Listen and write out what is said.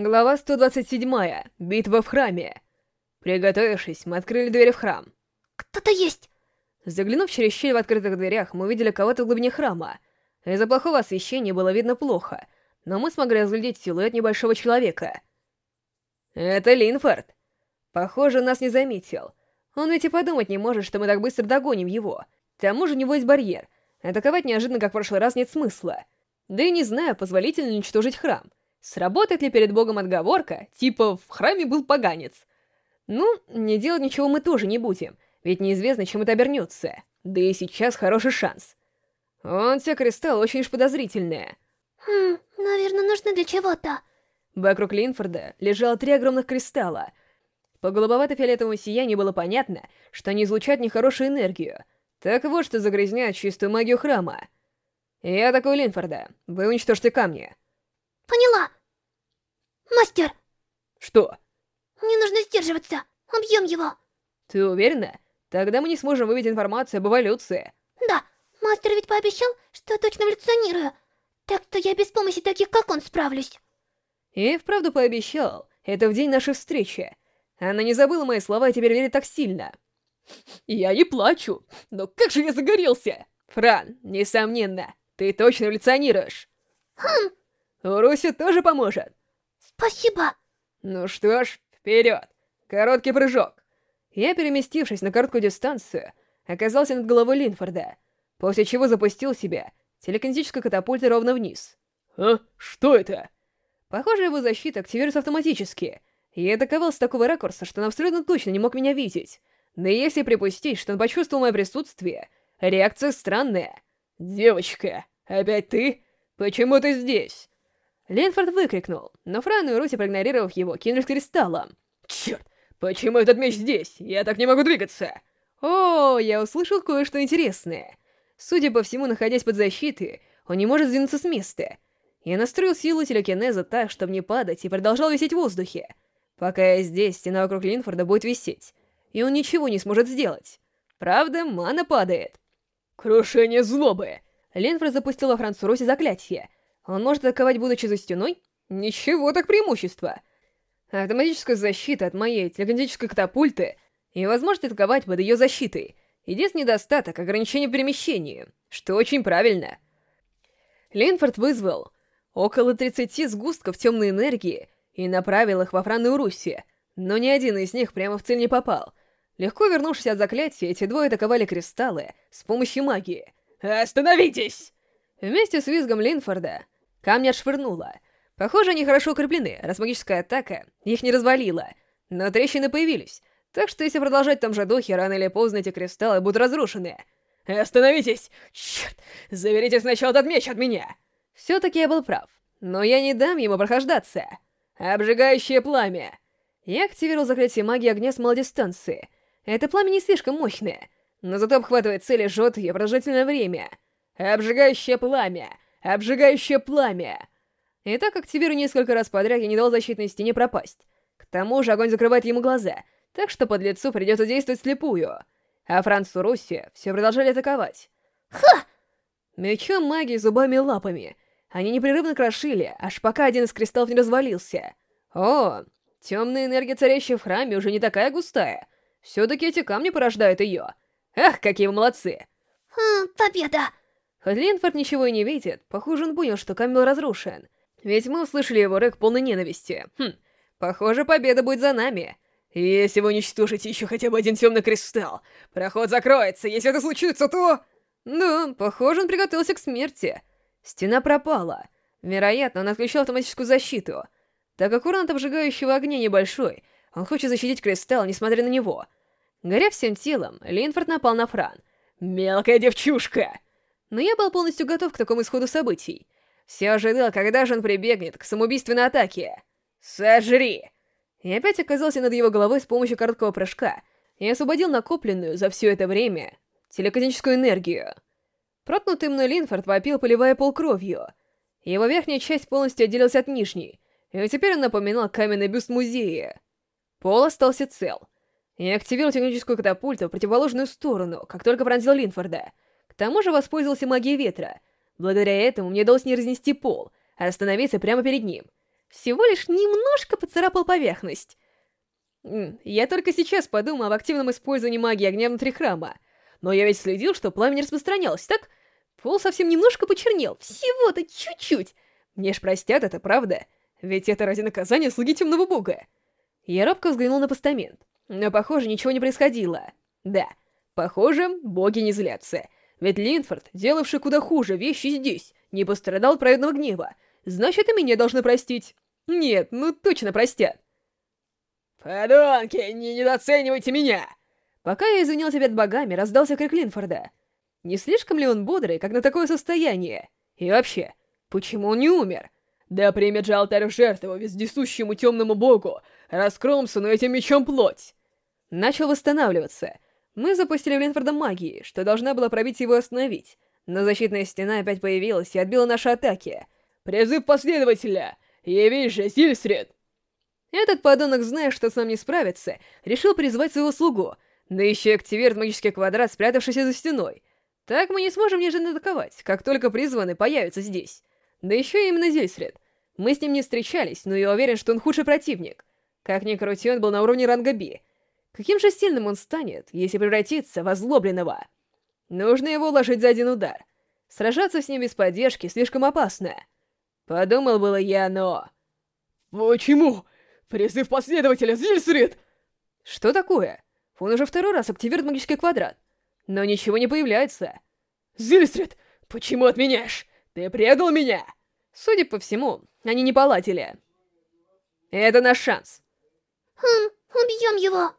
Глава 127. Битва в храме. Приготовившись, мы открыли двери в храм. «Кто-то есть!» Заглянув через щель в открытых дверях, мы увидели кого-то в глубине храма. Из-за плохого освещения было видно плохо, но мы смогли разглядеть силуэт небольшого человека. Это Линфорд. Похоже, нас не заметил. Он ведь и подумать не может, что мы так быстро догоним его. К тому же у него есть барьер. Атаковать неожиданно, как в прошлый раз, нет смысла. Да и не знаю, позволительно ли уничтожить храм. Сработает ли перед богом отговорка, типа «в храме был поганец»? Ну, не делать ничего мы тоже не будем, ведь неизвестно, чем это обернется. Да и сейчас хороший шанс. Он те кристалл очень уж подозрительные. Хм, наверное, нужны для чего-то. Вокруг Линфорда лежало три огромных кристалла. По голубовато-фиолетовому сиянию было понятно, что они излучают нехорошую энергию. Так вот, что загрязняет чистую магию храма. Я такой Линфорда. Вы уничтожьте камни. Поняла. Мастер! Что? Не нужно сдерживаться. Убьем его. Ты уверена? Тогда мы не сможем выведать информацию об эволюции. Да, мастер ведь пообещал, что точно эволюционирую. Так что я без помощи таких, как он, справлюсь. И вправду пообещал. Это в день нашей встречи. Она не забыла мои слова и теперь верит так сильно. Я не плачу, но как же я загорелся! Фран, несомненно, ты точно эволюционируешь. Хм. Руси тоже поможет. Спасибо. Ну что ж, вперед. Короткий прыжок. Я, переместившись на короткую дистанцию, оказался над головой Линфорда, после чего запустил себя телекинетической катапультой ровно вниз. А? Что это? Похоже, его защита активируется автоматически. Я атаковал с такого ракурса, что он абсолютно точно не мог меня видеть. Но если припустить, что он почувствовал мое присутствие, реакция странная. «Девочка, опять ты? Почему ты здесь?» Ленфорд выкрикнул, но Фран и Руси, проигнорировав его, кинулись к кристаллам. «Черт! Почему этот меч здесь? Я так не могу двигаться!» «О, я услышал кое-что интересное. Судя по всему, находясь под защитой, он не может сдвинуться с места. Я настроил силу телекинеза так, чтобы не падать, и продолжал висеть в воздухе. Пока я здесь, стена вокруг Линфорда будет висеть, и он ничего не сможет сделать. Правда, мана падает. «Крушение злобы!» Линфорд запустил во Францу Руси заклятие. Он может атаковать, будучи за стеной? Ничего так преимущество. Автоматическая защита от моей телекинетической катапульты и возможность атаковать под ее защитой. Единственный недостаток — ограничение перемещения, что очень правильно. Линфорд вызвал около 30 сгустков темной энергии и направил их во Франную Руси, но ни один из них прямо в цель не попал. Легко вернувшись от заклятия, эти двое атаковали кристаллы с помощью магии. «Остановитесь!» Вместе с визгом Линфорда камни отшвырнуло. Похоже, они хорошо укреплены, раз магическая атака их не развалила. Но трещины появились, так что если продолжать в том же духе, рано или поздно эти кристаллы будут разрушены. «Остановитесь! Черт! Заберите сначала этот меч от меня!» Все-таки я был прав, но я не дам ему прохождаться. Обжигающее пламя. Я активировал заклятие магии огня с малой дистанции. Это пламя не слишком мощное, но зато обхватывает цель и жжет ее продолжительное время. Обжигающее пламя! Обжигающее пламя! И так активирую несколько раз подряд, я не дал защитной стене пропасть. К тому же огонь закрывает ему глаза, так что под лицу придется действовать слепую. А Франц и Руси все продолжали атаковать. Ха! Мечом, магией, зубами и лапами. Они непрерывно крошили, аж пока один из кристаллов не развалился. О, темная энергия, царящая в храме, уже не такая густая. Все-таки эти камни порождают ее. Ах, какие вы молодцы! Хм, победа! Хоть Линфорд ничего и не видит, похоже, он понял, что камень был разрушен. Ведь мы услышали его рэк полной ненависти. Хм, похоже, победа будет за нами. Если вы уничтожите еще хотя бы один темный кристалл, проход закроется. Если это случится, то... Да, похоже, он приготовился к смерти. Стена пропала. Вероятно, он отключил автоматическую защиту. Так как урон от обжигающего огня небольшой, он хочет защитить кристалл, несмотря на него. Горя всем телом, Линфорд напал на Фран. «Мелкая девчушка!» Но я был полностью готов к такому исходу событий. Все ожидал, когда же он прибегнет к самоубийственной атаке. «Сожри!» И опять оказался над его головой с помощью короткого прыжка и освободил накопленную за все это время телекинетическую энергию. Проткнутый мной Линфорд вопил, поливая пол кровью. Его верхняя часть полностью отделилась от нижней, и теперь он напоминал каменный бюст музея. Пол остался цел. Я активировал техническую катапульту в противоположную сторону, как только пронзил Линфорда. Тому же воспользовался магией ветра. Благодаря этому мне удалось не разнести пол, а остановиться прямо перед ним. всего лишь немножко поцарапал поверхность. Я только сейчас подумал об активном использовании магии огня внутри храма. Но я ведь следил, что пламя не распространялось, так? Пол совсем немножко почернел, всего-то чуть-чуть. Мне ж простят это, правда? Ведь это ради наказания слуги темного бога. Я робко взглянул на постамент, но, похоже, ничего не происходило. Да, похоже, боги не злятся. Ведь Линфорд, делавший куда хуже вещи здесь, не пострадал от праведного гнева. Значит, и меня должны простить. Нет, ну точно простят. «Подонки, не недооценивайте меня!» Пока я извинялся перед богами, раздался крик Линфорда. Не слишком ли он бодрый, как на такое состояние? И вообще, почему он не умер? Да примет же алтарь жертву вездесущему темному богу, раскромсанную этим мечом плоть. Начал восстанавливаться. Мы запустили в Линфорда магии, что должна была пробить его и остановить. Но защитная стена опять появилась и отбила наши атаки. «Призыв последователя! Явись же, Сильсред!» Этот подонок, зная, что сам не справится, решил призвать своего слугу, да еще и активирует магический квадрат, спрятавшийся за стеной. Так мы не сможем неожиданно атаковать, как только призванный появится здесь. Да еще и именно Зельсред. Мы с ним не встречались, но я уверен, что он худший противник. Как ни крути, он был на уровне ранга Би. Каким же сильным он станет, если превратится в озлобленного? Нужно его уложить за один удар. Сражаться с ним без поддержки слишком опасно. Подумал было я, но... Почему? Призыв последователя, Зильсрид! Что такое? Он уже второй раз активирует магический квадрат. Но ничего не появляется. Зильсрид, почему отменяешь? Ты предал меня! Судя по всему, они не поладили. Это наш шанс. Хм, убьем его.